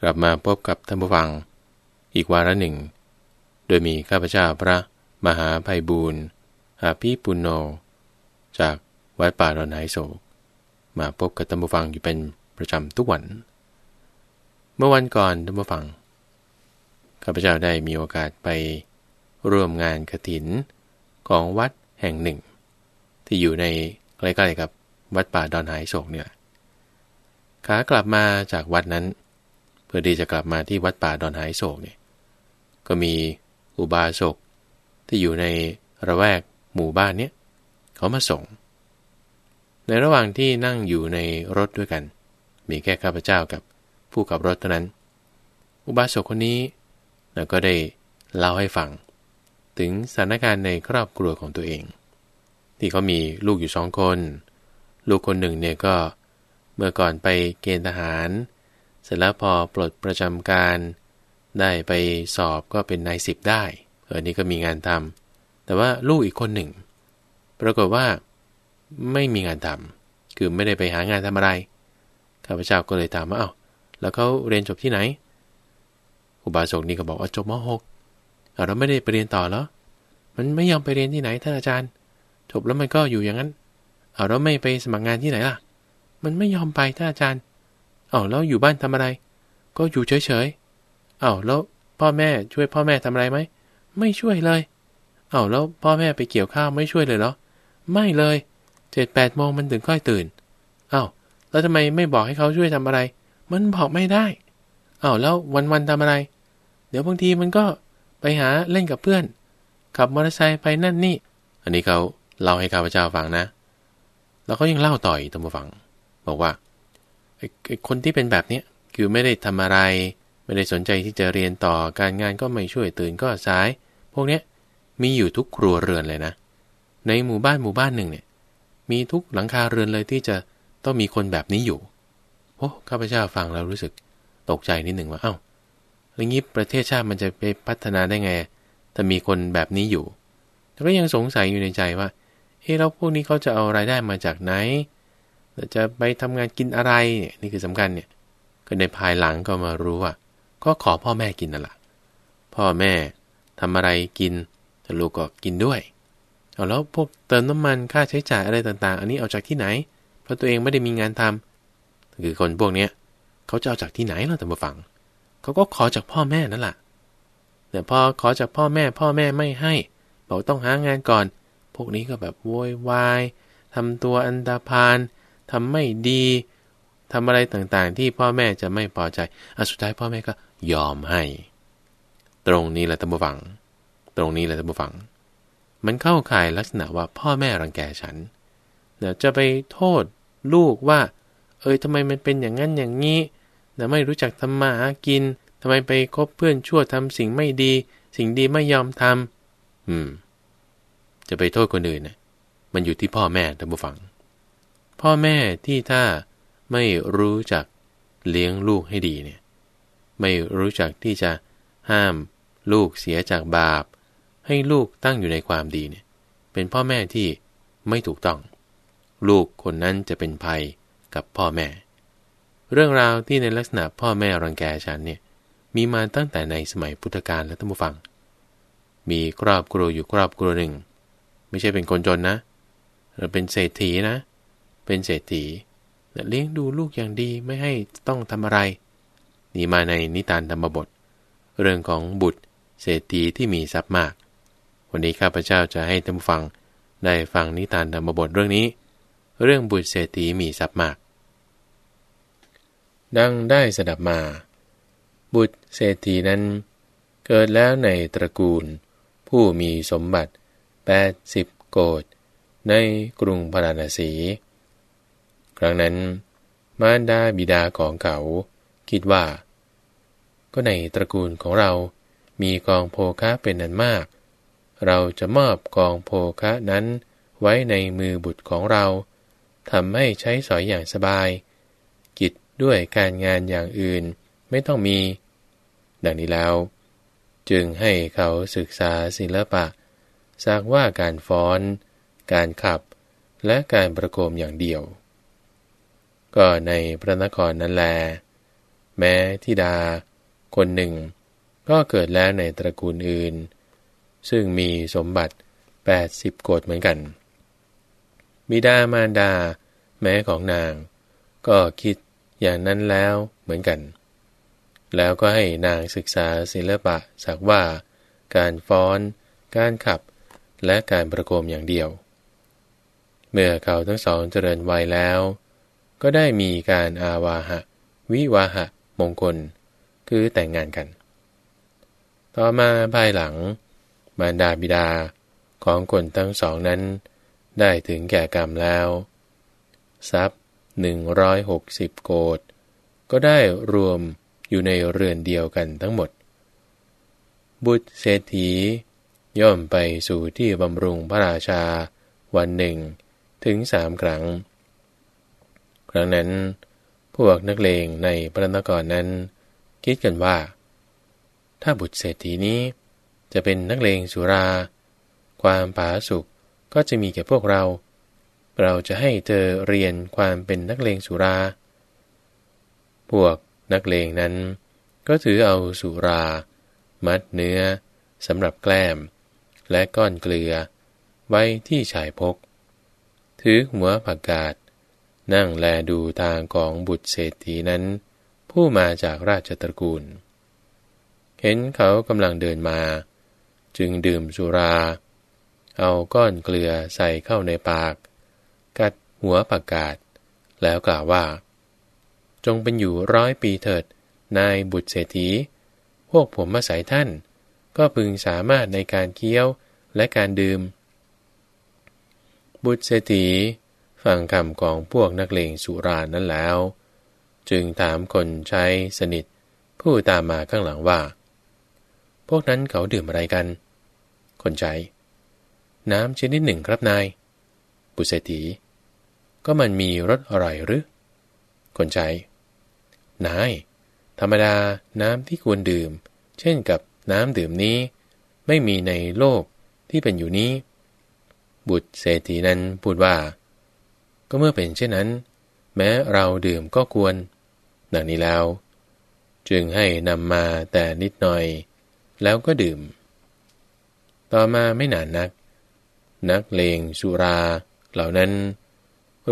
กลับมาพบกับท่านผู้ฟัง อีกวาระหนึ่ง โดยมีข้าพเจ้าพระมหาภัยบูรณ์อาภีปุณโญจากวัดป่าดอนไหโศก มาพบกับท่านผู้ฟังอยู่เป็นประจำทุกวัน เมื่อวันก่อนท่านผู้ฟัง ข้าพเจ้าได้มีโอกาสไปร่วมงานกถินของวัดแห่งหนึ่ง ที่อยู่ในใกล้ๆกับวัดป่าดอนไหโศกเนี่ยขากลับมาจากวัดนั้น พื่อที่จะกลับมาที่วัดป่าดอนไหโศกเนี่ยก็มีอุบาสกที่อยู่ในระแวกหมู่บ้านเนี้ยเขามาส่ง ในระหว่างที่นั่งอยู่ในรถด้วยกัน มีแค่ข้าพเจ้ากับผู้ขับรถเท่านั้น อุบาสกคนนี้เราก็ได้เล่าให้ฟัง ถึงสถานการณ์ในครอบครัวของตัวเอง ที่เขามีลูกอยู่สองคน ลูกคนหนึ่งเนี่ยก็เมื่อก่อนไปเกณฑ์ทหาร เสร็จแล้วพอปลดประจำการได้ไปสอบก็เป็นนายสิบได้ เออนี่ก็มีงานทำแต่ว่าลูกอีกคนหนึ่ง ปรากฏว่าไม่มีงานทำคือไม่ได้ไปหางานทำอะไร ข้าพเจ้าก็เลยถามว่าเอา้าแล้วเขาเรียนจบที่ไหน อุบาสกนี่ก็บอกว่าจบม .6 เราไม่ได้ไปเรียนต่อแล้วมันไม่ยอมไปเรียนที่ไหนท่านอาจารย์ จบแล้วมันก็อยู่อย่างนั้น เอาเราไม่ไปสมัครงานที่ไหนล่ะ มันไม่ยอมไปท่านอาจารย์ เอ้าแล้วอยู่บ้านทำอะไร ก็อยู่เฉยๆเอ้าแล้วพ่อแม่ช่วยพ่อแม่ทำอะไรไหม ไม่ช่วยเลย เอ้าแล้วพ่อแม่ไปเกี่ยวข้าวไม่ช่วยเลยเหรอ ไม่เลย เจ็ดแปดโมงมันถึงค่อยตื่น เอ้าแล้วทำไมไม่บอกให้เขาช่วยทำอะไร มันบอกไม่ได้ เอ้าแล้ววันๆทำอะไร เดี๋ยวบางทีมันก็ไปหาเล่นกับเพื่อน ขับมอเตอร์ไซค์ไปนั่นนี่ อันนี้เขาเล่าให้ข้าพเจ้าฟังนะ แล้วก็ยังเล่าต่ออีกตั้งฟัง บอกว่า ไอ้คนที่เป็นแบบเนี้ยคือไม่ได้ทำอะไร ไม่ได้สนใจที่จะเรียนต่อการงานก็ไม่ช่วยตื่นก็สาย พวกเนี้ยมีอยู่ทุกครัวเรือนเลยนะ ในหมู่บ้านหมู่บ้านหนึ่งเนี่ย มีทุกหลังคาเรือนเลยที่จะต้องมีคนแบบนี้อยู่โอ้ข้าพเจ้าฟังแล้วรู้สึกตกใจนิดหนึ่งว่าเอา้าแล้วงี้ประเทศชาติมันจะไปพัฒนาได้ไงถ้ามีคนแบบนี้อยู่แต่ก็ยังสงสัยอยู่ในใจว่าเฮ้แล้วพวกนี้เขาจะเอารายได้มาจากไหน จะไปทำงานกินอะไรเนี่ยนี่คือสำคัญเนี่ยก็ในภายหลังก็มารู้ว่า ก็ขอพ่อแม่กินนั่นแหละพ่อแม่ทำอะไรกินแต่ลูกก็กินด้วยเอาแล้วพวกเติมน้ำมันค่าใช้จ่ายอะไรต่างๆ อันนี้เอาจากที่ไหน เพราะตัวเองไม่ได้มีงานทำคือคนพวกเนี้ยเขาจะเอาจากที่ไหนเราแต่มาฟังเขาก็ขอจากพ่อแม่นั่นแหละแต่พอขอจากพ่อแม่ พ่อแม่ไม่ให้บอกต้องหางานก่อน พวกนี้ก็แบบโวยวายทำตัวอันตรพาน ทำไม่ดีทำอะไรต่างๆ ที่พ่อแม่จะไม่พอใจอสุดท้ายพ่อแม่ก็ยอมให้ ตรงนี้แหละตัมบูฟัง ตรงนี้แหละตัมบูฟัง มันเข้าข่ายลักษณะว่าพ่อแม่รังแกฉันเดี๋ยวจะไปโทษลูกว่า เอ้ยทำไมมันเป็นอย่างนั้นอย่างนี้เดี๋ยวไม่รู้จักทำมาหากินทำไมไปคบเพื่อนชั่วทำสิ่งไม่ดี สิ่งดีไม่ยอมทำอืม จะไปโทษคนอื่นนะมันอยู่ที่พ่อแม่ท่านผู้ฟัง พ่อแม่ที่ถ้าไม่รู้จักเลี้ยงลูกให้ดีเนี่ยไม่รู้จักที่จะห้ามลูกเสียจากบาป ให้ลูกตั้งอยู่ในความดีเนี่ยเป็นพ่อแม่ที่ไม่ถูกต้อง ลูกคนนั้นจะเป็นภัยกับพ่อแม่ เรื่องราวที่ในลักษณะพ่อแม่รังแกฉันเนี่ยมีมาตั้งแต่ในสมัยพุทธกาลและท่านผู้ฟัง มีครอบครัวอยู่ครอบครัวหนึ่ง ไม่ใช่เป็นคนจนนะเราเป็นเศรษฐีนะเเป็นเศรษฐีเลี้ยงดูลูกอย่างดีไม่ให้ต้องทำอะไร นี่มาในนิทานธรรมบท เรื่องของบุตรเศรษฐีที่มีทรัพย์มาก วันนี้ข้าพเจ้าจะให้ท่านฟังได้ฟังนิทานธรรมบทเรื่องนี้ เรื่องบุตรเศรษฐีมีทรัพย์มาก ดังได้สดับมา บุตรเศรษฐีนั้น เกิดแล้วในตระกูล ผู้มีสมบัติ 80 โกดในกรุงพาราณสี ครั้งนั้น มารดาบิดาของเขา คิดว่า ก็ในตระกูลของเรามีกองโภคะเป็นอันมาก เราจะมอบกองโภคะนั้นไว้ในมือบุตรของเราทำให้ใช้สอยอย่างสบาย กิจด้วยการงานอย่างอื่นไม่ต้องมี ดังนี้แล้ว จึงให้เขาศึกษาศิลปะสักว่าการฟ้อน การขับ และการประโคมอย่างเดียว ก็ในพระนครนั่นแล แม้ทิดา คนหนึ่ง ก็เกิดแล้วในตระกูลอื่น ซึ่งมีสมบัติ 80 โกดเหมือนกัน บิดามารดา แม้ของนาง ก็คิดอย่างนั้นแล้วเหมือนกัน แล้วก็ให้นางศึกษาศิลปะสักว่า การฟ้อน การขับ และการประโคมอย่างเดียว เมื่อเขาทั้งสองเจริญวัยแล้ว ก็ได้มีการอาวาหะ วิวาหะ มงคล คือแต่งงานกัน ต่อมาภายหลัง มารดาบิดาของคนทั้งสองนั้น ได้ถึงแก่กรรมแล้ว ทรัพย์หนึ่งร้อยหกสิบโกดก็ได้รวมอยู่ในเรือนเดียวกันทั้งหมด บุตรเศรษฐี ย่อมไปสู่ที่บำรุงพระราชา วันหนึ่งถึงสามครั้ง ครั้งนั้น พวกนักเลงในพระนครนั้น คิดกันว่า ถ้าบุตรเศรษฐีนี้ จะเป็นนักเลงสุรา ความผาสุกก็จะมีแก่พวกเรา เราจะให้เธอเรียนความเป็นนักเลงสุรา พวกนักเลงนั้น ก็ถือเอาสุรา มัดเนื้อสำหรับแกล้ม และก้อนเกลือ ไว้ที่ชายพก ถือหัวผักกาด นั่งแลดูทางของบุตรเศรษฐีนั้น ผู้มาจากราชตระกูล เห็นเขากำลังเดินมา จึงดื่มสุรา เอาก้อนเกลือใส่เข้าในปาก กัดหัวปากกาศ แล้วกล่าวว่า จงเป็นอยู่ร้อยปีเถิด นายบุตรเศรษฐี พวกผมมาใส่ท่าน ก็พึงสามารถในการเคี้ยวและการดื่ม บุตรเศรษฐี ฟังคำของพวกนักเลงสุรานั้นแล้ว จึงถามคนใช้สนิท ผู้ตามมาข้างหลังว่า พวกนั้นเขาดื่มอะไรกัน คนใช้ น้ำชนิดหนึ่งครับนายบุตรเศรษฐีก็มันมีรสอร่อยหรือ คนใช้ นาย ธรรมดาน้ำที่ควรดื่ม เช่นกับน้ำดื่มนี้ ไม่มีในโลกที่เป็นอยู่นี้ บุตรเศรษฐีนั้นพูดว่า ก็เมื่อเป็นเช่นนั้น แม้เราดื่มก็ควร ดังนี้แล้ว จึงให้นำมาแต่นิดหน่อย แล้วก็ดื่ม ต่อมาไม่นานนัก นักเลงสุราเหล่านั้น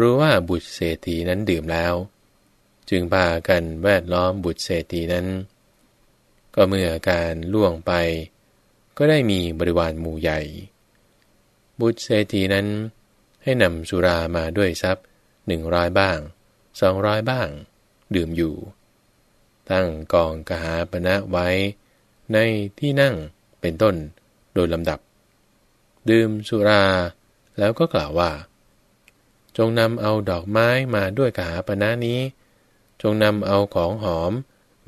รู้ว่าบุตรเศรษฐีนั้นดื่มแล้ว จึงพากันแวดล้อมบุตรเศรษฐีนั้น ก็เมื่อการล่วงไป ก็ได้มีบริวารหมู่ใหญ่ บุตรเศรษฐีนั้น ให้นำสุรามาด้วยทรัพย์หนึ่งร้อยบ้างสองร้อยบ้าง ดื่มอยู่ ตั้งกองกหาปณะไว้ ในที่นั่งเป็นต้นโดยลำดับ ดื่มสุราแล้วก็กล่าวว่า จงนำเอาดอกไม้มาด้วยกหาปณะนี้ จงนำเอาของหอม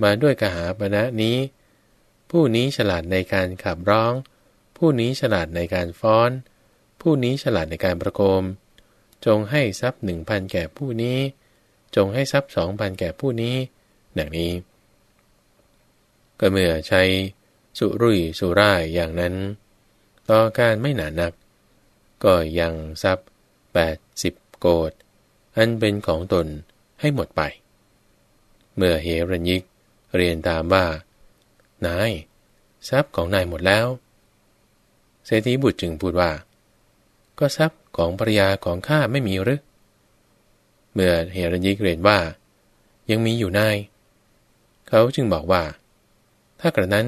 มาด้วยกหาปณะนี้ ผู้นี้ฉลาดในการขับร้อง ผู้นี้ฉลาดในการฟ้อน ผู้นี้ฉลาดในการประโคม จงให้ทรัพย์หนึ่งพันแก่ผู้นี้ จงให้ทรัพย์สองพันแก่ผู้นี้ ดังนี้ ก็เมื่อใช้สุรุ่ยสุร่ายอย่างนั้น ต่อการไม่หนานัก ก็ยังทรัพย์แปดสิบโกรธอันเป็นของตนให้หมดไป เมื่อเฮรัญยิกเรียนตามว่า นาย ทรัพย์ของนายหมดแล้ว เศรษฐีบุตรจึงพูดว่า ก็ทรัพย์ของภรยาของข้าไม่มีหรือ เมื่อเฮรัญยิกเรียนว่า ยังมีอยู่นาย เขาจึงบอกว่า ถ้ากระนั้น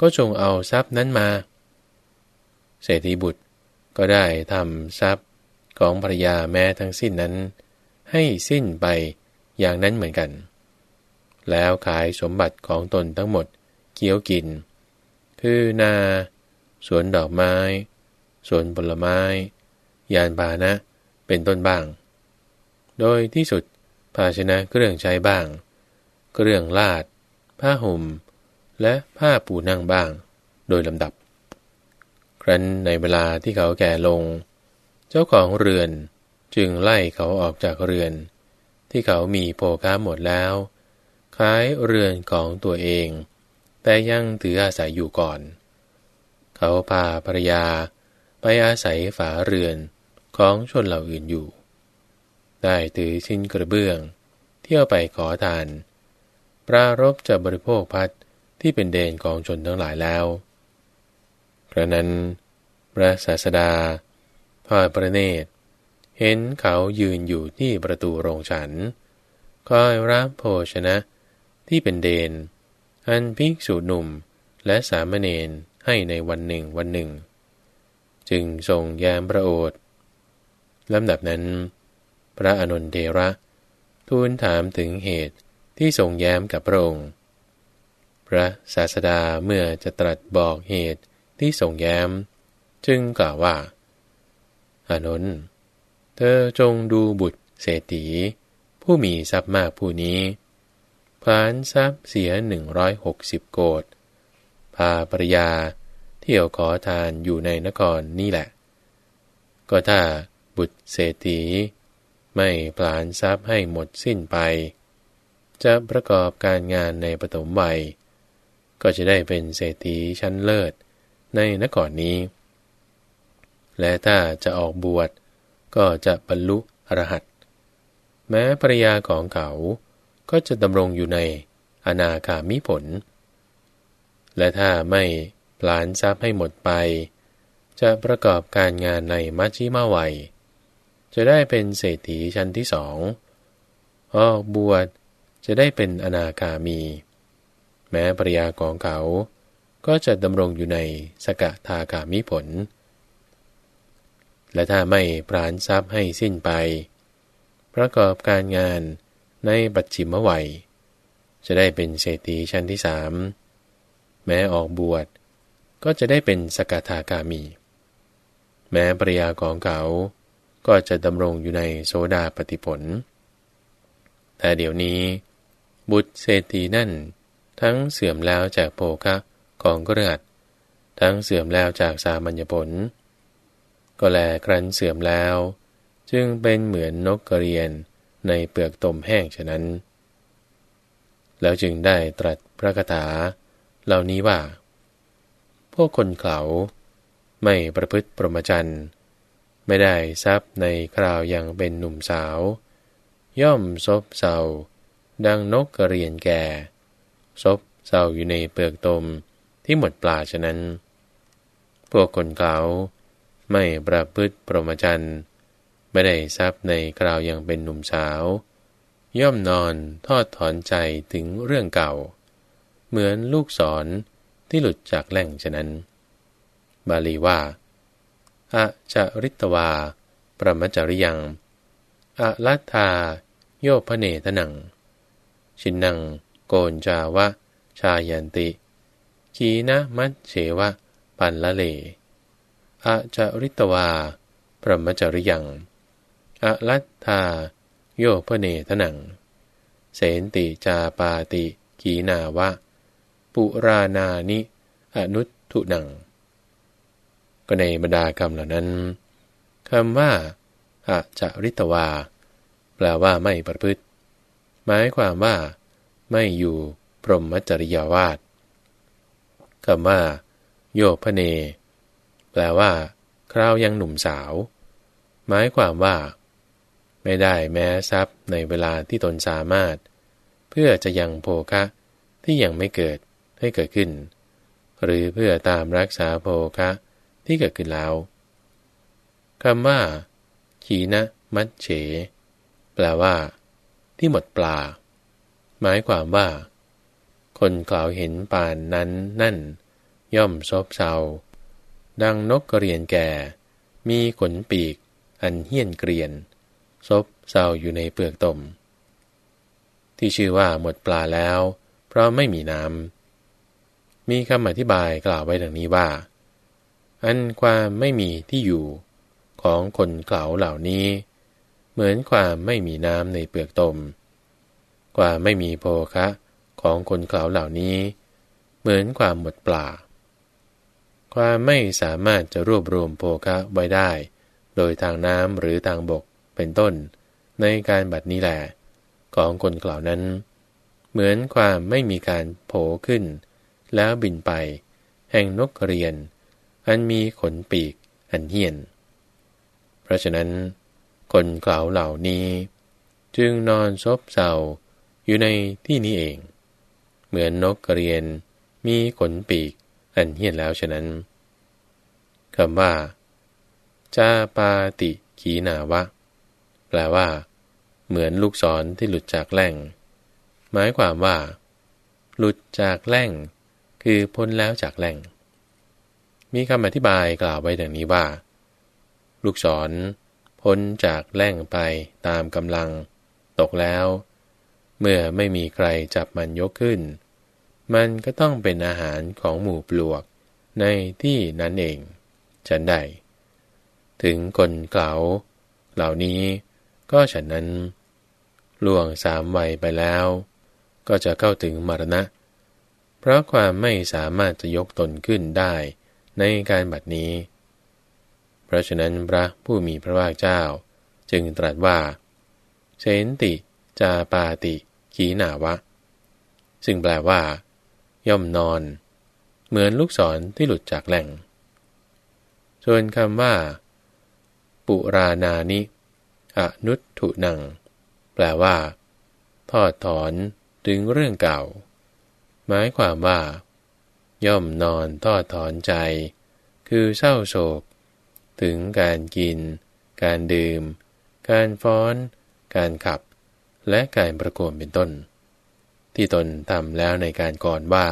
ก็จงเอาทรัพย์นั้นมา เศรษฐีบุตรก็ได้ทำทรัพย์ของภรยาแม้ทั้งสิ้นนั้น ให้สิ้นไปอย่างนั้นเหมือนกัน แล้วขายสมบัติของตนทั้งหมดเกี้ยวกิน คือนา สวนดอกไม้ สวนผลไม้ ยานพาหนะ เป็นต้นบ้าง โดยที่สุดภาชนะเครื่องใช้บ้าง เครื่องลาด ผ้าห่ม และผ้าปูนั่งบ้าง โดยลำดับ ครั้นในเวลาที่เขาแก่ลง เจ้าของเรือนจึงไล่เขาออกจากเรือน ที่เขามีโภค้าหมดแล้วขายเรือนของตัวเอง แต่ยังถืออาศัยอยู่ก่อน เขาพาภรยาไปอาศัยฝาเรือน ของชนเหล่าอื่นอยู่ ได้ถือชิ้นกระเบื้อง เที่ยวไปขอทาน ปรารบจะบริโภคพัดที่เป็นเดนของชนทั้งหลายแล้วกระนั้น พระศาสดาทอดประเนตร เห็นเขายืนอยู่ที่ประตูโรงฉัน คอยรับโภชนะที่เป็นเดน อันภิกษุหนุ่มและสามเณรให้ในวันหนึ่งวันหนึ่ง จึงทรงแย้มพระโอษฐ์ ลำดับนั้น พระอนุนเทระ ทูลถามถึงเหตุที่ทรงแย้มกับพระองค์ พระศาสดาเมื่อจะตรัสบอกเหตุที่ทรงแย้ม จึงกล่าวว่าอานนเธอจงดูบุตรเศรษฐีผู้มีทรัพย์มากผู้นี้ผลานทรัพย์เสียหนึ่งร้อยหกสิบโกดพาปริยาเที่ยวขอทานอยู่ในนครนี่แหละ ก็ถ้า บุตรเศรษฐี ไม่ผลานทรัพย์ให้หมดสิ้นไป จะประกอบการงานในปฐมวัย ก็จะได้เป็นเศรษฐีชั้นเลิศในนครนี้ และถ้าจะออกบวชก็จะบรรลุอรหัตแม้ภรยาของเขาก็จะดำรงอยู่ในอนาคามิผล และถ้าไม่ปลานทรัพย์ให้หมดไป จะประกอบการงานในมัชชิมาวัย จะได้เป็นเศรษฐีชั้นที่สองออกบวชจะได้เป็นอนาคามี แม้ภริยาของเขา ก็จะดำรงอยู่ในสกทาคามิผล และถ้าไม่ปราณทรัพย์ให้สิ้นไป ประกอบการงานในปัจฉิมวัย จะได้เป็นเศรษฐีชั้นที่สามแม้ออกบวชก็จะได้เป็นสกทาคามี แม้ปริยาของเขา ก็จะดำรงอยู่ในโสดาปฏิผล แต่เดี๋ยวนี้ บุตรเศรษฐีนั่น ทั้งเสื่อมแล้วจากโภคะของกระหัดทั้งเสื่อมแล้วจากสามัญญผล ก็แลครั้นเสื่อมแล้ว จึงเป็นเหมือนนกกระเรียนในเปลือกตมแห้งฉะนั้น แล้วจึงได้ตรัสพระคาถา เหล่านี้ว่า พวกคนเขาไม่ประพฤติปรมจันทร์ ไม่ได้ทรัพย์ในคราวยังเป็นหนุ่มสาว ย่อมซบเศร้าดังนกกระเรียนแก่ซบเศร้าอยู่ในเปลือกตมที่หมดปลาฉะนั้น พวกคนเขาไม่ประพฤติปรมจันไม่ได้ทรัพย์ในคราวยังเป็นหนุ่มสาว ย่อมนอนทอดถอนใจถึงเรื่องเก่า เหมือนลูกศรที่หลุดจากแหล่งฉะนั้น บาลีว่า อะจาริตวา ประมจริยัง อะลัทธา โยพเนทนัง ชินัง โกนจาวะ ชายันติ ขีนะมัจเฉวะ ปันละเล อะจาริตวา ประมจริยัง อะลัตธา โยพเนทนัง เสนติจาปาติกีนาวะ ปุรานานิ อนุทุนัง ก็ในบรรดาคำเหล่านั้นคำว่าอะจาริตวา แปลว่าไม่ประพฤติ หมายความว่า ไม่อยู่พรหมจริยาวาสคำว่า โยพเน แปลว่า คราวยังหนุ่มสาว หมายความว่า ไม่ได้แม้ทรัพย์ในเวลาที่ตนสามารถ เพื่อจะยังโภคะที่ยังไม่เกิดให้เกิดขึ้น หรือเพื่อตามรักษาโภคะ ที่เกิดขึ้นแล้วคำว่า ขีนะมัดเฉ แปลว่า ที่หมดปลา หมายความว่า คนกล่าวเห็นป่านนั้นนั่น ย่อมซบเซาดังนกกระเรียนแก่ มีขนปีก อันเหี้ยนเกรียน ซบเศร้าอยู่ในเปลือกตม ที่ชื่อว่าหมดปลาแล้ว เพราะไม่มีน้ำมีคำอธิบายกล่าวไว้ดังนี้ว่า อันความไม่มีที่อยู่ของคนเกล่าเหล่านี้ เหมือนความไม่มีน้ำในเปลือกตมกว่าไม่มีโภคะของคนเกล่าเหล่านี้ เหมือนความหมดปลาความไม่สามารถจะรวบรวมโภคะไว้ได้ โดยทางน้ำหรือทางบกเป็นต้น ในการบัดนี้แหละของคนกล่าวนั้น เหมือนความไม่มีการโผล่ขึ้น แล้วบินไป แห่งนกเรียน อันมีขนปีกอันเหี้ยน เพราะฉะนั้น คนกล่าวเหล่านี้ จึงนอนซบเศร้าอยู่ในที่นี้เอง เหมือนนกกระเรียนมีขนปีกอันเหี้ยนแล้วฉะนั้นคำว่าจาปาติขีนาวะ แปลว่า เหมือนลูกศรที่หลุดจากแหล่ง หมายความว่า หลุดจากแหล่ง คือพ้นแล้วจากแหล่ง มีคำอธิบายกล่าวไว้ดังนี้ว่า ลูกศร พ้นจากแล่งไปตามกำลัง ตกแล้ว เมื่อไม่มีใครจับมันยกขึ้น มันก็ต้องเป็นอาหารของหมู่ปลวกในที่นั้นเอง ฉันใด ถึงคนเก่าเหล่านี้ก็ฉันนั้น ล่วงสามวัยไปแล้ว ก็จะเข้าถึงมรณะ เพราะความไม่สามารถจะยกตนขึ้นได้ ในการบัดนี้ เพราะฉะนั้นพระผู้มีพระภาคเจ้า จึงตรัสว่าเชนติจาปาติขีนาวะ ซึ่งแปลว่า ย่อมนอน เหมือนลูกศรที่หลุดจากแหล่ง ส่วนคำว่า ปุรานานิอนุถุนัง แปลว่า ทอดถอนถึงเรื่องเก่า หมายความว่า ย่อมนอนทอดถอนใจ คือเศร้าโศก ถึงการกิน การดื่ม การฟ้อน การขับ และการประโคมเป็นต้น ที่ตนทำแล้วในการก่อนว่า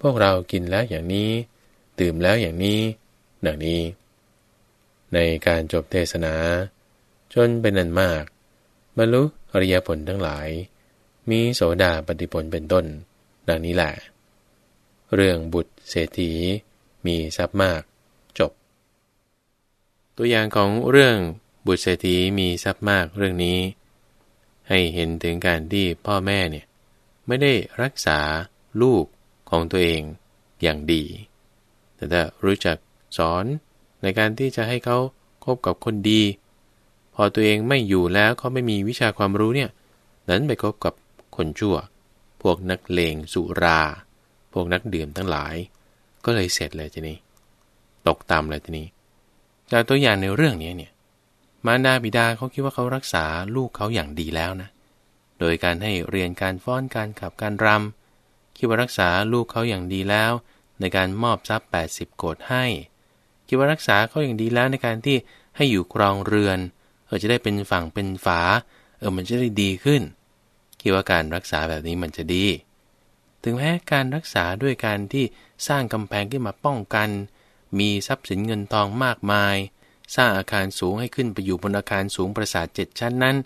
พวกเรากินแล้วอย่างนี้ ดื่มแล้วอย่างนี้ ดังนี้ ในการจบเทศนา จนเป็นนันมากบรรลุอริยผลทั้งหลาย มีโสดาปฏิผลเป็นต้น ดังนี้แหละ เรื่องบุตรเศรษฐี มีทรัพย์มาก จบ ตัวอย่างของเรื่องบุตรเศรษฐีมีทรัพย์มากเรื่องนี้ ให้เห็นถึงการที่พ่อแม่เนี่ยไม่ได้รักษาลูกของตัวเองอย่างดี แต่ถ้ารู้จักสอนในการที่จะให้เขาคบกับคนดี พอตัวเองไม่อยู่แล้วเขาไม่มีวิชาความรู้เนี่ยนั้นไปคบกับคนชั่ว พวกนักเลงสุรา พวกนักดื่มทั้งหลาย ก็เลยเสร็จเลยทีนี้ ตกตามเลยทีนี้จากตัวอย่างในเรื่องนี้เนี่ยมารดาบิดาเขาคิดว่าเขารักษาลูกเขาอย่างดีแล้วนะ โดยการให้เรียนการฟ้อนการขับการรำคิดว่ารักษาลูกเขาอย่างดีแล้ว ในการมอบทรัพย์ 80 โกดให้ คิดว่ารักษาเขาอย่างดีแล้วในการที่ให้อยู่ครองเรือนเออจะได้เป็นฝั่งเป็นฝา เออมันจะได้ดีขึ้น คิดว่าการรักษาแบบนี้มันจะดี ถึงแม้การรักษาด้วยการที่สร้างกำแพงขึ้นมาป้องกัน มีทรัพย์สินเงินทองมากมาย สร้างอาคารสูงให้ขึ้นไปอยู่บนอาคารสูงประสาทเจ็ดชั้นนั้น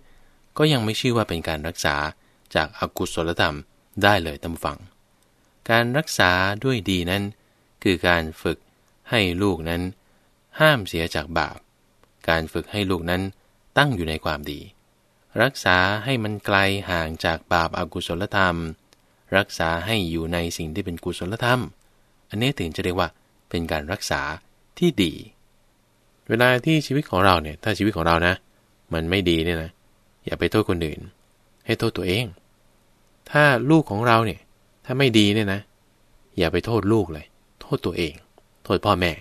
ก็ยังไม่ชื่อว่าเป็นการรักษาจากอากุศลธรรมได้เลยตามฝัง การรักษาด้วยดีนั้น คือการฝึกให้ลูกนั้น ห้ามเสียจากบาป การฝึกให้ลูกนั้นตั้งอยู่ในความดี รักษาให้มันไกลห่างจากบาปอากุศลธรรม รักษาให้อยู่ในสิ่งที่เป็นกุศลธรรม อันนี้ถึงจะเรียกว่าเป็นการรักษาที่ดี เวลาที่ชีวิตของเราเนี่ย ถ้าชีวิตของเรานะ มันไม่ดีเนี่ยนะ อย่าไปโทษคนอื่น ให้โทษตัวเอง ถ้าลูกของเราเนี่ย ถ้าไม่ดีเนี่ยนะ อย่าไปโทษลูกเลย โทษตัวเอง โทษพ่อแม่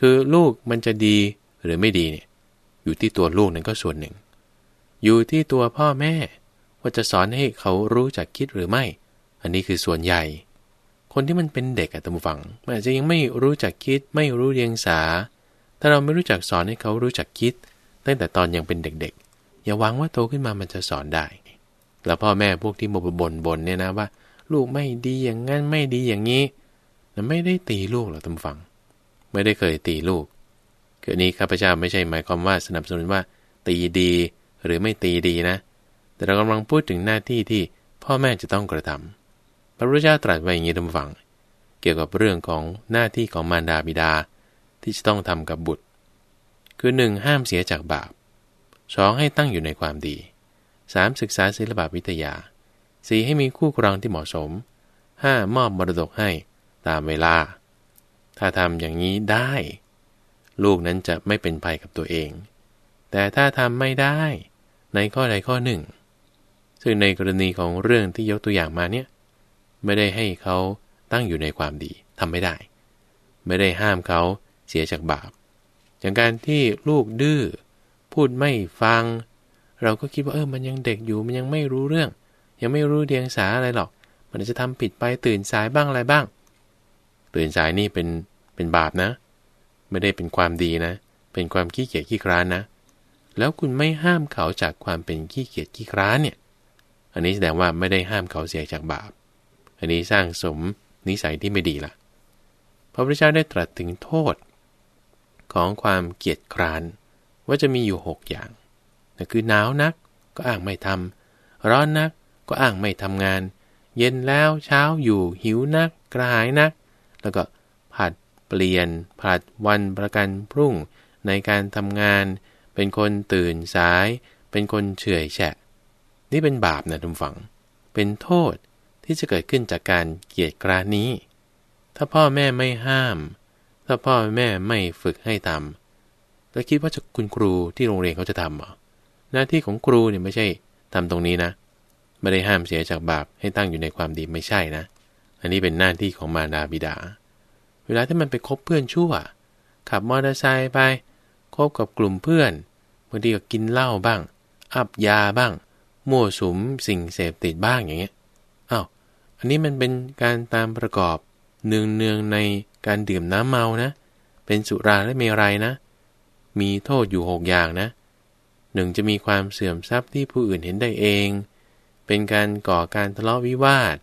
คือลูกมันจะดีหรือไม่ดีเนี่ย อยู่ที่ตัวลูกนั้นก็ส่วนหนึ่ง อยู่ที่ตัวพ่อแม่ ว่าจะสอนให้เขารู้จักคิดหรือไม่ อันนี้คือส่วนใหญ่ คนที่มันเป็นเด็กอะตามฝังมันอาจจะยังไม่รู้จักคิดไม่รู้เรียงสา ถ้าเราไม่รู้จักสอนให้เขารู้จักคิด ตั้งแต่ตอนยังเป็นเด็กๆ อย่าหวังว่าโตขึ้นมามันจะสอนได้ แล้วพ่อแม่พวกที่บ่นบ่นเนี่ยนะว่า ลูกไม่ดีอย่างงั้นไม่ดีอย่างนี้นะไม่ได้ตีลูกหรอกท่านฟัง ไม่ได้เคยตีลูกคือนี้ข้าพเจ้าไม่ใช่หมายความว่าสนับสนุนว่า ตีดีหรือไม่ตีดีนะ แต่เรากำลังพูดถึงหน้าที่ที่พ่อแม่จะต้องกระทำพระพุทธเจ้าตรัสไว้อย่างนี้ท่านฟัง เกี่ยวกับเรื่องของหน้าที่ของมารดาบิดาที่จะต้องทำกับบุตร คือหนึ่งห้ามเสียจากบาปสองให้ตั้งอยู่ในความดีสามศึกษาศิลปวิทยาสี่ให้มีคู่ครองที่เหมาะสมห้ามอบมรดกให้ตามเวลา ถ้าทำอย่างนี้ได้ ลูกนั้นจะไม่เป็นภัยกับตัวเอง แต่ถ้าทำไม่ได้ ในข้อใดข้อหนึ่ง ซึ่งในกรณีของเรื่องที่ยกตัวอย่างมาเนี่ยไม่ได้ให้เขาตั้งอยู่ในความดีทำไม่ได้ ไม่ได้ห้ามเขาเสียจากบาป อย่างการที่ลูกดื้อพูดไม่ฟัง เราก็คิดว่าเออมันยังเด็กอยู่มันยังไม่รู้เรื่อง ยังไม่รู้เดียงสาอะไรหรอก มันจะทำผิดไปตื่นสายบ้างอะไรบ้าง ตื่นสายนี่เป็นเป็นบาปนะ ไม่ได้เป็นความดีนะ เป็นความขี้เกียจขี้คร้านนะ แล้วคุณไม่ห้ามเขาจากความเป็นขี้เกียจขี้คร้านเนี่ย อันนี้แสดงว่าไม่ได้ห้ามเขาเสียจากบาป อันนี้สร้างสมนิสัยที่ไม่ดีละพระพุทธเจ้าได้ตรัสถึงโทษ ของความเกียจคร้านว่าจะมีอยู่หกอย่างนั่นคือหนาวนักก็อ้างไม่ทำร้อนนักก็อ้างไม่ทำงาน เย็นแล้วเช้าอยู่หิวนัก กระหายนัก แล้วก็ผัดเปลี่ยนผัดวันประกันพรุ่งในการทำงาน เป็นคนตื่นสาย เป็นคนเฉื่อยแฉะ นี่เป็นบาปนะทุกฝัง เป็นโทษที่จะเกิดขึ้นจากการเกียดกรานี้ ถ้าพ่อแม่ไม่ห้าม ถ้าพ่อแม่ไม่ฝึกให้ทำแล้วคิดว่าจะคุณครูที่โรงเรียนเขาจะทำเหรอหน้าที่ของครูเนี่ยไม่ใช่ทำตรงนี้นะ ไม่ได้ห้ามเสียจากบาปให้ตั้งอยู่ในความดีไม่ใช่นะ อันนี้เป็นหน้าที่ของมารดาบิดา เวลาที่มันไปคบเพื่อนชั่ว ขับมอเตอร์ไซค์ไปคบกับกลุ่มเพื่อนบางทีก็กินเหล้าบ้าง อับยาบ้าง มั่วสุมสิ่งเสพติดบ้างอย่างเงี้ยอ้าวอันนี้มันเป็นการตามประกอบเนืองเนืองในการดื่มน้ำเมานะ เป็นสุราและเมรัยนะ มีโทษอยู่หกอย่างนะหนึ่งจะมีความเสื่อมทรัพย์ที่ผู้อื่นเห็นได้เอง เป็นการก่อการทะเลาะวิวาท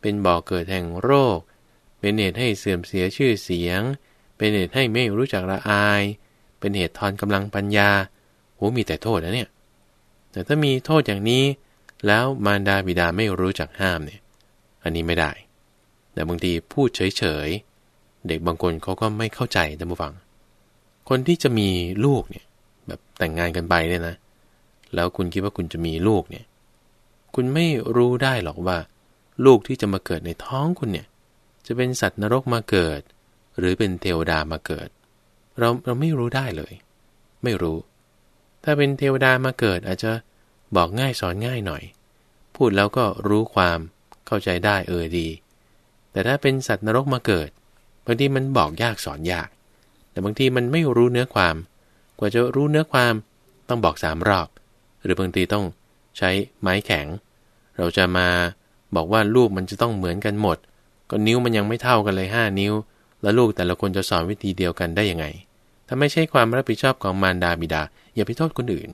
เป็นบ่อกเกิดแห่งโรค เป็นเหตุให้เสื่อมเสียชื่อเสียง เป็นเหตุให้ไม่รู้จักละอาย เป็นเหตุทอนกำลังปัญญาโอ้มีแต่โทษนะเนี่ย แต่ถ้ามีโทษอย่างนี้ แล้วมารดาบิดาไม่รู้จักห้ามเนี่ย อันนี้ไม่ได้ แต่บางทีพูดเฉยๆ เด็กบางคนเขาก็ไม่เข้าใจท่านผู้ฟัง คนที่จะมีลูกเนี่ยแบบแต่งงานกันไปเนี่ยนะ แล้วคุณคิดว่าคุณจะมีลูกเนี่ย คุณไม่รู้ได้หรอกว่า ลูกที่จะมาเกิดในท้องคุณเนี่ย จะเป็นสัตว์นรกมาเกิด หรือเป็นเทวดามาเกิด เราเราไม่รู้ได้เลย ไม่รู้ ถ้าเป็นเทวดามาเกิดอาจจะบอกง่ายสอนง่ายหน่อย พูดแล้วก็รู้ความเข้าใจได้เออดี แต่ถ้าเป็นสัตว์นรกมาเกิดบางทีมันบอกยากสอนยาก แต่บางทีมันไม่รู้เนื้อความ กว่าจะรู้เนื้อความต้องบอกสามรอบ หรือบางทีต้องใช้ไม้แข็ง เราจะมาบอกว่าลูกมันจะต้องเหมือนกันหมด ก็นิ้วมันยังไม่เท่ากันเลย5นิ้ว แล้วลูกแต่ละคนจะสอนวิธีเดียวกันได้ยังไง ถ้าไม่ใช่ความรับผิดชอบของมารดาบิดา อย่าไปโทษคนอื่น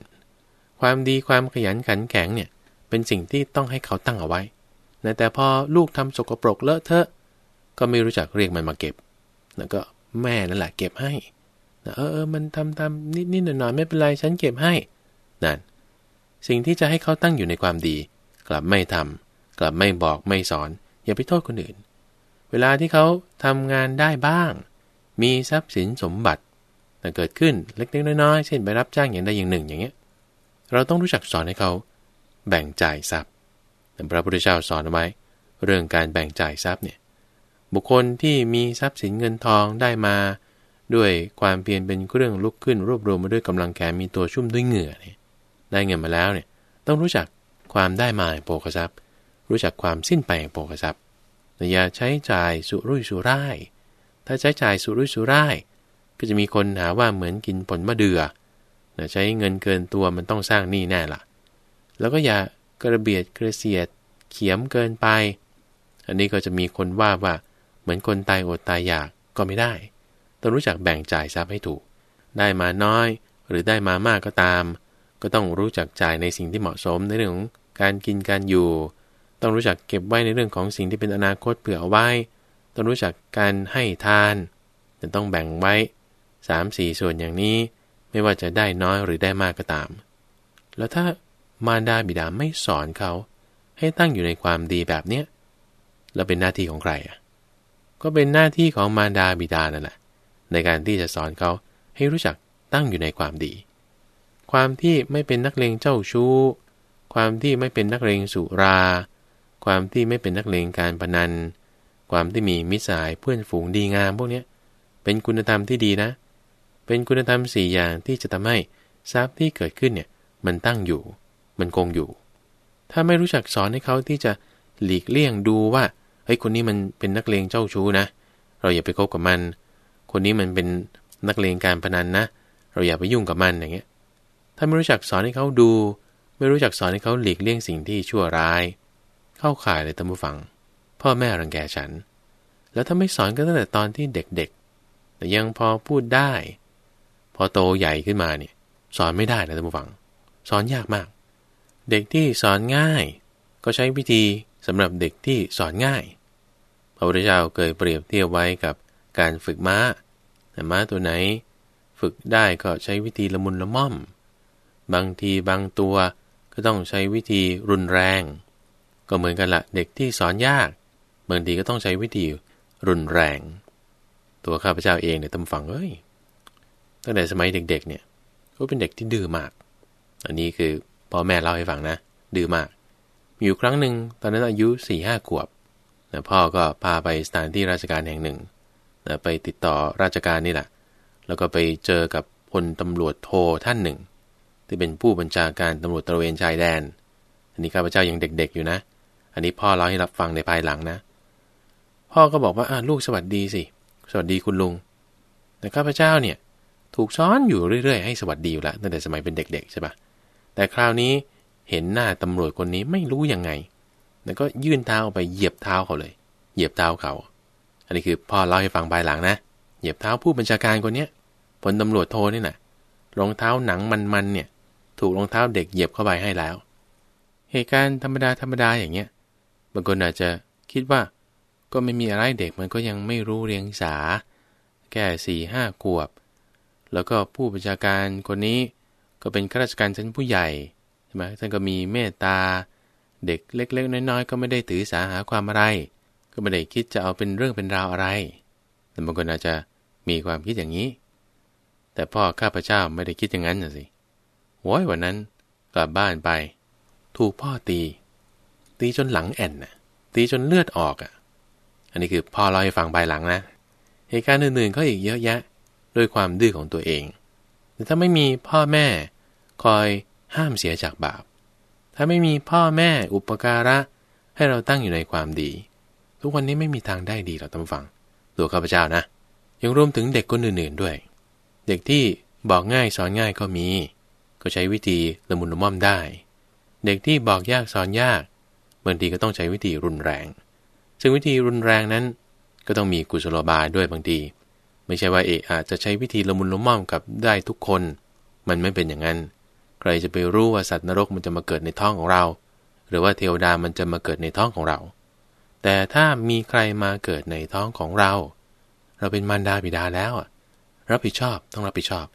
ความดีความขยันขันแข็งเนี่ยเป็นสิ่งที่ต้องให้เขาตั้งเอาไว้แต่พอลูกทำสกปรกเลอะเทอะ ก็ไม่รู้จักเรียกมันมาเก็บ แล้วก็แม่นั่นแหละเก็บให้เออเออมันทำทำนิดนิดหน่อยหน่อยไม่เป็นไรฉันเก็บให้นั่นสิ่งที่จะให้เขาตั้งอยู่ในความดี กลับไม่ทำกลับไม่บอกไม่สอน อย่าไปโทษคนอื่น เวลาที่เขาทำงานได้บ้าง มีทรัพย์สินสมบัติ แต่เกิดขึ้นเล็กๆน้อยๆเช่นไปรับจ้างอย่างใดอย่างหนึ่งอย่างเงี้ยเราต้องรู้จักสอนให้เขาแบ่งจ่ายทรัพย์แต่พระพุทธเจ้าสอนไว้เรื่องการแบ่งจ่ายทรัพย์เนี่ยบุคคลที่มีทรัพย์สินเงินทองได้มา ด้วยความเพียรเป็นเครื่องลุกขึ้นรวบรวมมาด้วยกำลังแขนมีตัวชุ่มด้วยเหงื่อเนี่ยได้เงินมาแล้วเนี่ยต้องรู้จักความได้มาแห่งโภคทรัพย์ รู้จักความสิ้นไปแห่งโภคทรัพย์อย่าใช้จ่ายสุรุ่ยสุร่าย ถ้าใช้จ่ายสุรุ่ยสุร่าย ก็จะมีคนหาว่าเหมือนกินผลมะเดือ่อใช้เงินเกินตัวมันต้องสร้างหนี้แน่ละ่ะ แล้วก็อย่ากระเบียดกระเสียดเขียมเกินไป อันนี้ก็จะมีคนว่าว่าเหมือนคนตายอดตายอยากก็ไม่ได้ ต้องรู้จักแบ่งจ่ายทรัพย์ให้ถูก ได้มาน้อยหรือได้มามากก็ตาม ก็ต้องรู้จักจ่ายในสิ่งที่เหมาะสมในเรื่องของการกินการอยู่ ต้องรู้จักเก็บไว้ในเรื่องของสิ่งที่เป็นอนาคตเผื่อเอาไว้ ต้องรู้จักการให้ทานจะต้องแบ่งไว้ 3-4ส่วนอย่างนี้ไม่ว่าจะได้น้อยหรือได้มากก็ตาม แล้วถ้ามารดาบิดาไม่สอนเขาให้ตั้งอยู่ในความดีแบบเนี้ยแล้วเป็นหน้าที่ของใครอะ ก็เป็นหน้าที่ของมารดาบิดานั่นแหละในการที่จะสอนเขาให้รู้จักตั้งอยู่ในความดี ความที่ไม่เป็นนักเลงเจ้าชู้ ความที่ไม่เป็นนักเลงสุรา ความที่ไม่เป็นนักเลงการพนัน ความที่มีมิสายเพื่อนฝูงดีงามพวกนี้เป็นคุณธรรมที่ดีนะเเป็นคุณธรรมสี่อย่างที่จะทำให้ทรัพย์ที่เกิดขึ้นเนี่ยมันตั้งอยู่ มันคงอยู่ ถ้าไม่รู้จักสอนให้เขาที่จะหลีกเลี่ยงดูว่าเฮ้ยคนนี้มันเป็นนักเลงเจ้าชู้นะ เราอย่าไปคบกับมัน คนนี้มันเป็นนักเลงการพนันนะ เราอย่าไปยุ่งกับมันอย่างเงี้ย ถ้าไม่รู้จักสอนให้เขาดู ไม่รู้จักสอนให้เขาหลีกเลี่ยงสิ่งที่ชั่วร้าย เข้าข่ายเลยท่านผู้ฟัง พ่อแม่รังแกฉัน แล้วถ้าไม่สอนกันตั้งแต่ตอนที่เด็กๆ แต่ยังพอพูดได้ อโตใหญ่ขึ้นมาเนี่ยสอนไม่ได้นะท่านผู้ฟัง สอนยากมาก เด็กที่สอนง่าย ก็ใช้วิธีสำหรับเด็กที่สอนง่าย พระพุทธเจ้าเคยเปรียบเทียบไว้กับการฝึกม้าแต่ม้าตัวไหน ฝึกได้ก็ใช้วิธีละมุนละม่อม บางทีบางตัวก็ต้องใช้วิธีรุนแรง ก็เหมือนกันละเด็กที่สอนยากบางทีก็ต้องใช้วิธีรุนแรง ตัวข้าพเจ้าเองเนี่ยตำฝังเอ้ย ตั้งแต่สมัยเด็กๆเนี่ยก็เป็นเด็กที่ดื้อมาก อันนี้คือพ่อแม่เล่าให้ฟังนะ ดื้อมาก มีอยู่ครั้งหนึ่งตอนนั้นอายุสี่ห้าขวบนะพ่อก็พาไปสถานที่ราชการแห่งหนึ่งนะไปติดต่อราชการนี่แหละ แล้วก็ไปเจอกับพลตำรวจโทท่านหนึ่ง ที่เป็นผู้บัญชาการตำรวจตระเวนชายแดน อันนี้ข้าพเจ้ายังเด็ก ๆ อยู่นะ อันนี้พ่อเล่าให้รับฟังในภายหลังนะ พ่อก็บอกว่าลูกสวัสดีสิ สวัสดีคุณลุง แต่ข้าพเจ้าเนี่ย ถูกซ้อนอยู่เรื่อยๆ ให้สวัสดีอยู่แล้วตั้งแต่สมัยเป็นเด็กๆใช่ปะแต่คราวนี้เห็นหน้าตำรวจคนนี้ไม่รู้ยังไง แล้วก็ยื่นเท้าออกไปเหยียบเท้าเขาเลย เหยียบเท้าเขา อันนี้คือพ่อเล่าให้ฟังภายหลังนะ เหยียบเท้าผู้บัญชาการคนเนี้ยผลตำรวจโทนี่นะรองเท้าหนังมันๆเนี่ย ถูกรองเท้าเด็กเหยียบเข้าไปให้แล้ว เหตุการณ์ธรรมดาธรรมดาอย่างเงี้ย บางคนอาจจะคิดว่าก็ไม่มีอะไรเด็กมันก็ยังไม่รู้เรียงสาแค่สี่ห้าขวบ แล้วก็ผู้บัญชาการคนนี้ก็เป็นข้าราชการชั้นผู้ใหญ่ใช่ไหมท่านก็มีเมตตา เด็กเล็ก ๆ น้อยๆ ก็ไม่ได้ถือสาหาความอะไร ก็ไม่ได้คิดจะเอาเป็นเรื่องเป็นราวอะไรแต่บางคนอาจจะมีความคิดอย่างนี้ แต่พ่อข้าพเจ้าไม่ได้คิดอย่างนั้นนะสิโว้ยวันนั้นกลับบ้านไป ถูกพ่อตี ตีจนหลังแอนน่ะ ตีจนเลือดออกอะ อันนี้คือพ่อเล่าให้ฟังภายหลังนะเหตุการณ์อื่นๆก็อีกเยอะแยะ ด้วยความดื้อของตัวเองแต่ถ้าไม่มีพ่อแม่คอยห้ามเสียจากบาป ถ้าไม่มีพ่อแม่อุปการะ ให้เราตั้งอยู่ในความดี ทุกวันนี้ไม่มีทางได้ดีเราต้องฟัง ตัวข้าพเจ้านะ ยังรวมถึงเด็กคนอื่นๆด้วย เด็กที่บอกง่ายสอนง่ายก็มี ก็ใช้วิธีละมุนละม่อมได้ เด็กที่บอกยากสอนยากบางทีก็ต้องใช้วิธีรุนแรง ซึ่งวิธีรุนแรงนั้น ก็ต้องมีกุศโลบายด้วยบางที ไม่ใช่ว่าเอะอาจจะใช้วิธีละมุนละม่อมกับได้ทุกคน มันไม่เป็นอย่างนั้น ใครจะไปรู้ว่าสัตว์นรกมันจะมาเกิดในท้องของเรา หรือว่าเทวดามันจะมาเกิดในท้องของเรา แต่ถ้ามีใครมาเกิดในท้องของเรา เราเป็นมารดาบิดาแล้วรับผิดชอบต้องรับผิดชอบ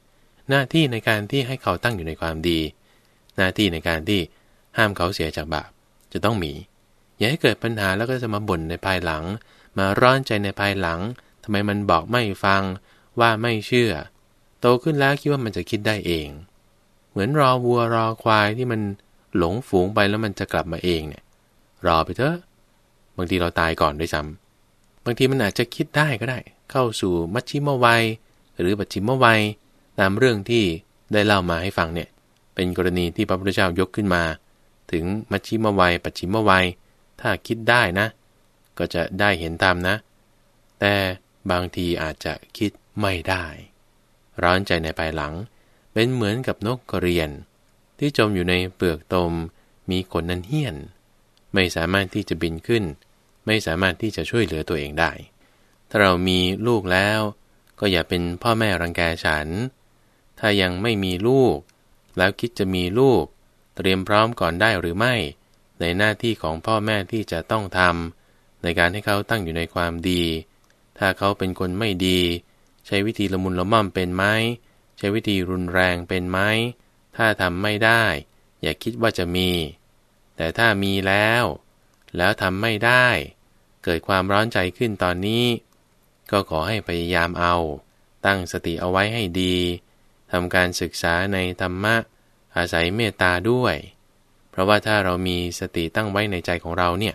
หน้าที่ในการที่ให้เขาตั้งอยู่ในความดี หน้าที่ในการที่ห้ามเขาเสียจากบาปจะต้องมี อย่าให้เกิดปัญหาแล้วก็จะมาบ่นในภายหลัง มาร้อนใจในภายหลัง ทำไมมันบอกไม่ฟังว่าไม่เชื่อ โตขึ้นแล้วคิดว่ามันจะคิดได้เอง เหมือนรอวัวรอควายที่มันหลงฝูงไปแล้วมันจะกลับมาเองเนี่ย รอไปเถอะบางทีเราตายก่อนด้วยซ้ำบางทีมันอาจจะคิดได้ก็ได้ เข้าสู่มัชชิมวัย หรือปัจฉิมวัย ตามเรื่องที่ได้เล่ามาให้ฟังเนี่ย เป็นกรณีที่พระพุทธเจ้ายกขึ้นมา ถึงมัชชิมวัย ปัจฉิมวัย ถ้าคิดได้นะ ก็จะได้เห็นตามนะ แต่ บางทีอาจจะคิดไม่ได้ ร้อนใจในภายหลัง เป็นเหมือนกับนกกระเรียน ที่จมอยู่ในเปลือกตม มีขนนันเฮี้ยน ไม่สามารถที่จะบินขึ้น ไม่สามารถที่จะช่วยเหลือตัวเองได้ ถ้าเรามีลูกแล้ว ก็อย่าเป็นพ่อแม่รังแกฉัน ถ้ายังไม่มีลูก แล้วคิดจะมีลูก เตรียมพร้อมก่อนได้หรือไม่ ในหน้าที่ของพ่อแม่ที่จะต้องทำในการให้เขาตั้งอยู่ในความดี ถ้าเขาเป็นคนไม่ดี ใช้วิธีละมุนละม่อมเป็นไหมใช้วิธีรุนแรงเป็นไหมถ้าทำไม่ได้ อย่าคิดว่าจะมี แต่ถ้ามีแล้ว แล้วทำไม่ได้ เกิดความร้อนใจขึ้นตอนนี้ ก็ขอให้พยายามเอา ตั้งสติเอาไว้ให้ดีทำการศึกษาในธรรมะ อาศัยเมตตาด้วย เพราะว่าถ้าเรามีสติตั้งไว้ในใจของเราเนี่ย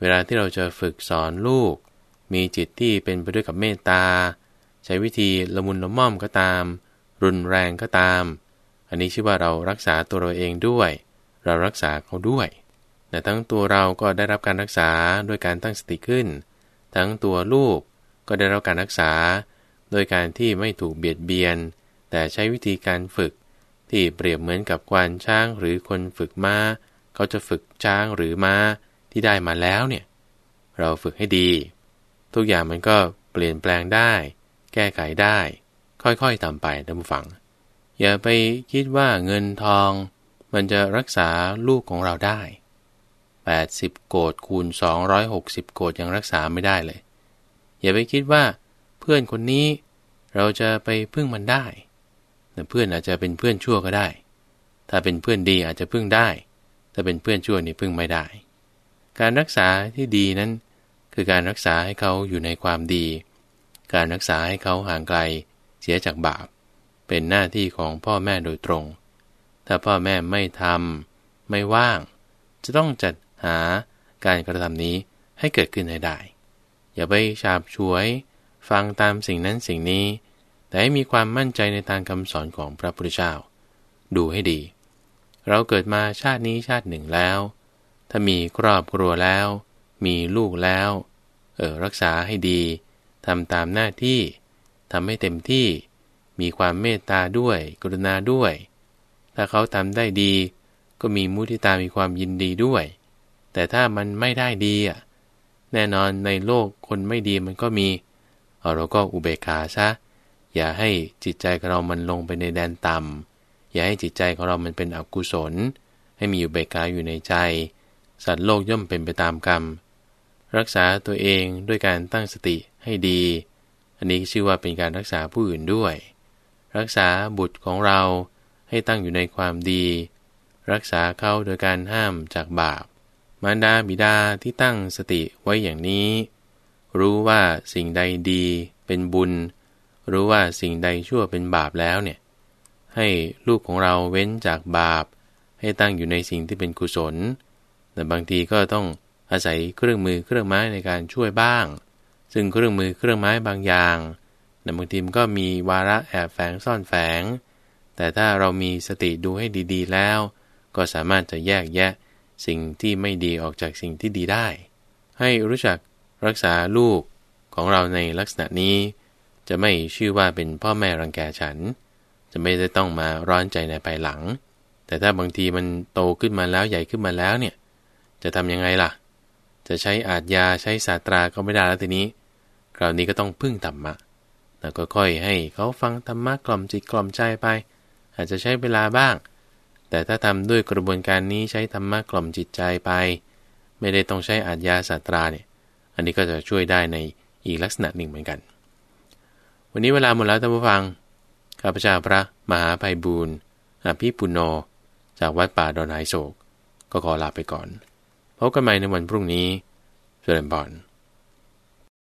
เวลาที่เราจะฝึกสอนลูก มีจิตที่เป็นไปด้วยกับเมตตา ใช้วิธีละมุนละม่อมก็ตาม รุนแรงก็ตาม อันนี้ชื่อว่าเรารักษาตัวเราเองด้วย เรารักษาเขาด้วยแต่ทั้งตัวเราก็ได้รับการรักษาด้วยการตั้งสติขึ้น ทั้งตัวลูกก็ได้รับการรักษา โดยการที่ไม่ถูกเบียดเบียน แต่ใช้วิธีการฝึก ที่เปรียบเหมือนกับควานช้างหรือคนฝึกมา้าเขาจะฝึกช้างหรือม้าที่ได้มาแล้วเนี่ย เราฝึกให้ดี ทุกอย่างมันก็เปลี่ยนแปลงได้ แก้ไขได้ ค่อยๆตามไปท่านผู้ฟัง อย่าไปคิดว่าเงินทอง มันจะรักษาลูกของเราได้ 80 โกดคูณ 260 โกดยังรักษาไม่ได้เลย อย่าไปคิดว่า เพื่อนคนนี้เราจะไปพึ่งมันได้แต่เพื่อนอาจจะเป็นเพื่อนชั่วก็ได้ ถ้าเป็นเพื่อนดีอาจจะพึ่งได้ ถ้าเป็นเพื่อนชั่วนี่พึ่งไม่ได้ การรักษาที่ดีนั้น คือการรักษาให้เขาอยู่ในความดี การรักษาให้เขาห่างไกล เสียจากบาป เป็นหน้าที่ของพ่อแม่โดยตรง ถ้าพ่อแม่ไม่ทำไม่ว่าง จะต้องจัดหาการกระทำนี้ให้เกิดขึ้นให้ได้ อย่าไปฉาบฉวย ฟังตามสิ่งนั้นสิ่งนี้ แต่ให้มีความมั่นใจในทางคำสอนของพระพุทธเจ้า ดูให้ดี เราเกิดมาชาตินี้ชาติหนึ่งแล้ว ถ้ามีครอบครัวแล้ว มีลูกแล้ว เออรักษาให้ดีทำตามหน้าที่ทำให้เต็มที่ มีความเมตตาด้วย กรุณาด้วย ถ้าเขาทำได้ดี ก็มีมุทิตามีความยินดีด้วย แต่ถ้ามันไม่ได้ดีอะแน่นอนในโลกคนไม่ดีมันก็มีเราก็อุเบกขาซะอย่าให้จิตใจของเรามันลงไปในแดนต่ำอย่าให้จิตใจของเรามันเป็นอกุศล ให้มีอุเบกขาอยู่ในใจ สัตว์โลกย่อมเป็นไปตามกรรม รักษาตัวเองด้วยการตั้งสติให้ดี อันนี้ชื่อว่าเป็นการรักษาผู้อื่นด้วย รักษาบุตรของเราให้ตั้งอยู่ในความดี รักษาเขาโดยการห้ามจากบาป มารดาบิดาที่ตั้งสติไว้อย่างนี้ รู้ว่าสิ่งใดดีเป็นบุญ รู้ว่าสิ่งใดชั่วเป็นบาปแล้วเนี่ยให้ลูกของเราเว้นจากบาป ให้ตั้งอยู่ในสิ่งที่เป็นกุศล แต่บางทีก็ต้อง อาศัยเครื่องมือเครื่องไม้ในการช่วยบ้าง ซึ่งเครื่องมือเครื่องไม้บางอย่างแต่บางทีมันก็มีวาระแอบแฝงซ่อนแฝง แต่ถ้าเรามีสติดูให้ดี ๆ แล้ว ก็สามารถจะแยกแยะสิ่งที่ไม่ดีออกจากสิ่งที่ดีได้ ให้รู้จักรักษาลูกของเราในลักษณะนี้ จะไม่ชื่อว่าเป็นพ่อแม่รังแกฉัน จะไม่ได้ต้องมาร้อนใจในภายหลัง แต่ถ้าบางทีมันโตขึ้นมาแล้วใหญ่ขึ้นมาแล้วเนี่ย จะทำยังไงล่ะ จะใช้อาจยาใช้ศาสตราก็ไม่ได้แล้วทีนี้ คราวนี้ก็ต้องพึ่งธรรมะแล้วก็ค่อยให้เขาฟังธรรมะกล่อมจิตกล่อมใจไป อาจจะใช้เวลาบ้าง แต่ถ้าทำด้วยกระบวนการนี้ใช้ธรรมะกล่อมจิตใจไป ไม่ได้ต้องใช้อาญาสัตราเนี่ย อันนี้ก็จะช่วยได้ในอีกลักษณะหนึ่งเหมือนกัน วันนี้เวลาหมดแล้วท่านผู้ฟังข้าพเจ้าพระมหาภัยบูรณ์อภิปุโน จากวัดป่าดอนไฮโศก ก็ขอลาไปก่อน พบกันใหม่ในวันพรุ่งนี้เจริญพร